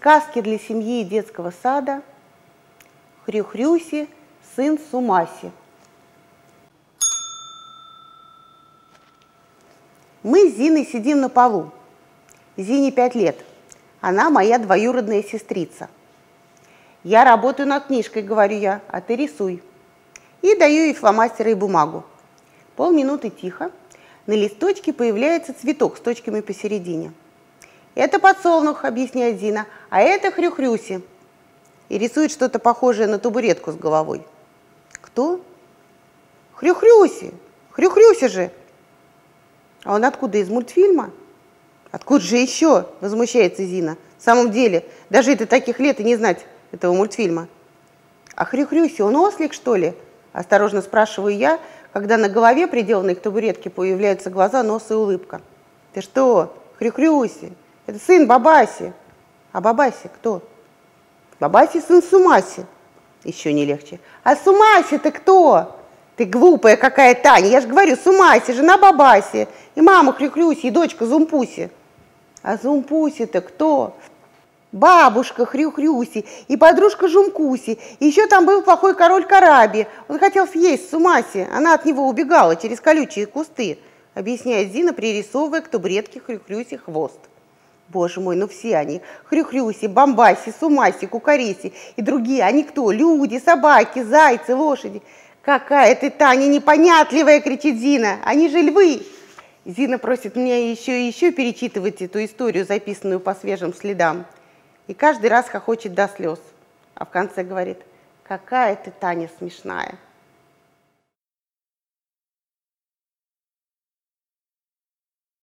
Сказки для семьи и детского сада. Хрю-хрюси, сын Сумаси. Мы с Зиной сидим на полу. Зине пять лет. Она моя двоюродная сестрица. Я работаю над книжкой, говорю я, а ты рисуй. И даю ей фломастеры и бумагу. Полминуты тихо. На листочке появляется цветок с точками посередине. Это подсолнух, объясняет Зина, а это хрюхрюси. И рисует что-то похожее на табуретку с головой. Кто? Хрюхрюси. Хрюхрюси же. А он откуда, из мультфильма? Откуда же еще, возмущается Зина. В самом деле, даже это таких лет и не знать этого мультфильма. А Хрюхрюси, он ослик, что ли? Осторожно спрашиваю я, когда на голове, приделанной к табуретке, появляются глаза, нос и улыбка. Ты что, Хрюхрюси? Это сын Бабаси. А Бабаси кто? Бабаси сын Сумаси. Еще не легче. А Сумаси-то кто? Ты глупая какая, Таня. Я же говорю, Сумаси, жена Бабаси. И мама Хрюхрюси, и дочка Зумпуси. А Зумпуси-то кто? Бабушка Хрюхрюси и подружка Жумкуси. И еще там был плохой король Караби. Он хотел съесть Сумаси. Она от него убегала через колючие кусты, объясняет Зина, пририсовывая к табуретке Хрюхрюси хвост. Боже мой, ну все они. Хрюхрюси, Бомбаси, Сумаси, Кукариси и другие. Они кто? Люди, собаки, зайцы, лошади. Какая ты, Таня, непонятливая, кричит Зина. Они же львы. Зина просит меня еще и еще перечитывать эту историю, записанную по свежим следам. И каждый раз хохочет до слез. А в конце говорит, какая ты, Таня, смешная.